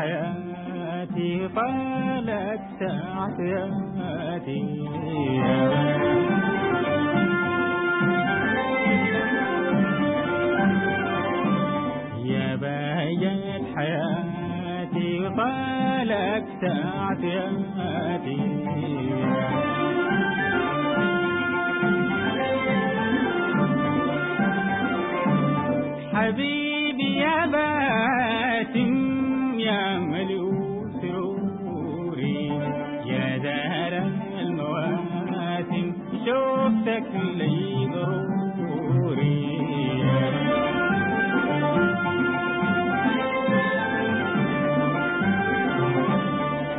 حياتي طالت تعتياتي يا بهجت حياتي طالت تعتياتي حبيبي يا باسم يا ملء سروري يا دار المواسم شوفتك لي ضروري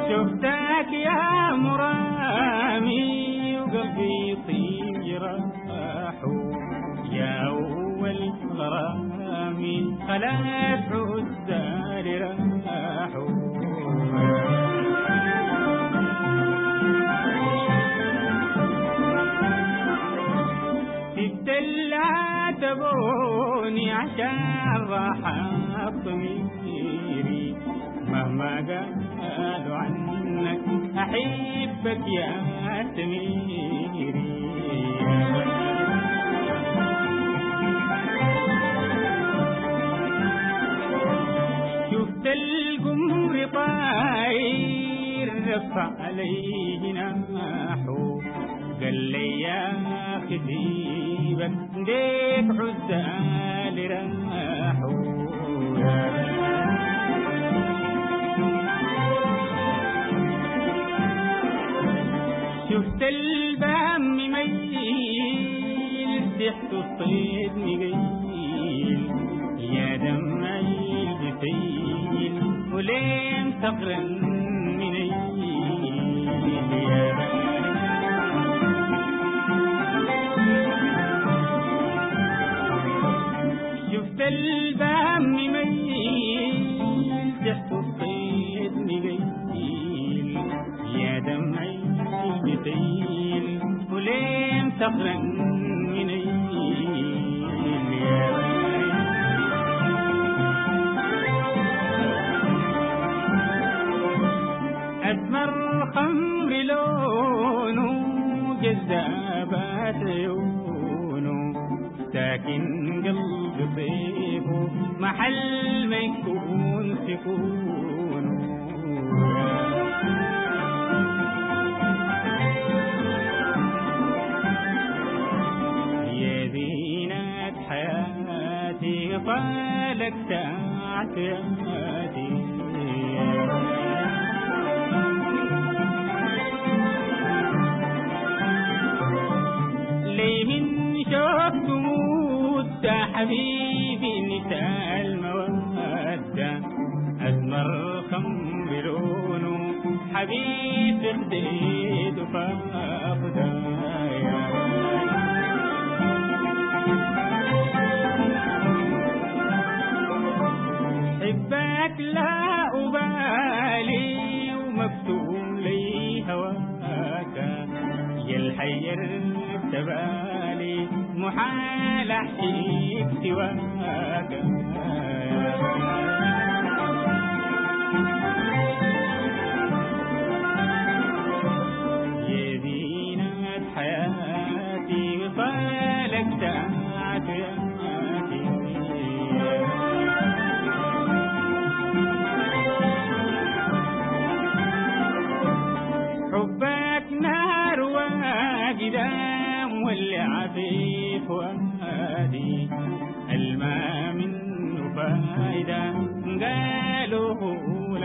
شفتك يا مرامي وقلبي يطير راحو. يا أول غرامي خلاص عزال الدلع تبوني عشان راح ضميري مهما قالوا عنك أحبك يا سميري شفت القمر طاير رفع عليه جناحه قال لي يا أخي سيبك ديك عزال راحوا شفت البام مميل سحت الصيد مقيل. يا دمعي بسيل ولين صقرا البام مميل تحت الصيد يا دمعي بسيل ولين صخرا منيل يا أسمر خمر لونه جذابات عيونه. ساكن قلب طيبه محل ما يكون سكونه يا زينة حياتي طالك تعتياتي ليه من شوق تموت حبيبي نساء حبيب خديد فاقدا حبك لا أبالي ومكتوب لي هواك. يا الحير تبالي محال أحكيك سواك. واجدة مولع في فؤادي الماء منه فايدة قالوا هو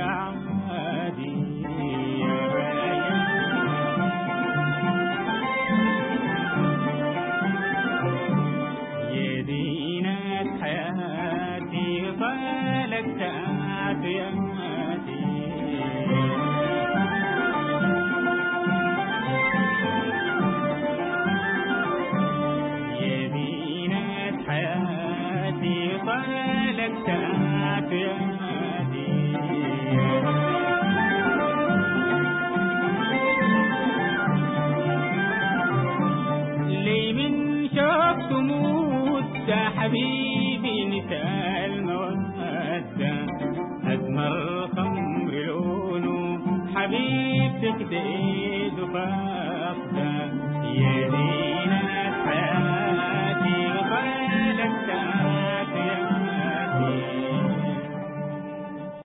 حبيبي نساء المودة أزمر خمر لونه. حبيبتك تقديد فاتح